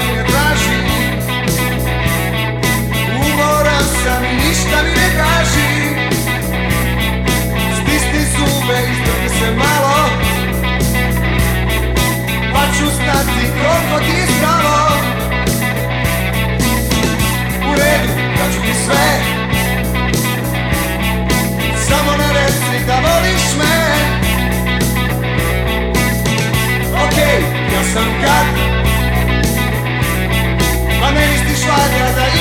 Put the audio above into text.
mi ne traži sam i ništa mi ne kaži Stisni zube i zdrmi se malo Pa ću stati koliko ti U redu, da ću ti sve Samo ne reci da voliš me Okej, ja sam kad sua graça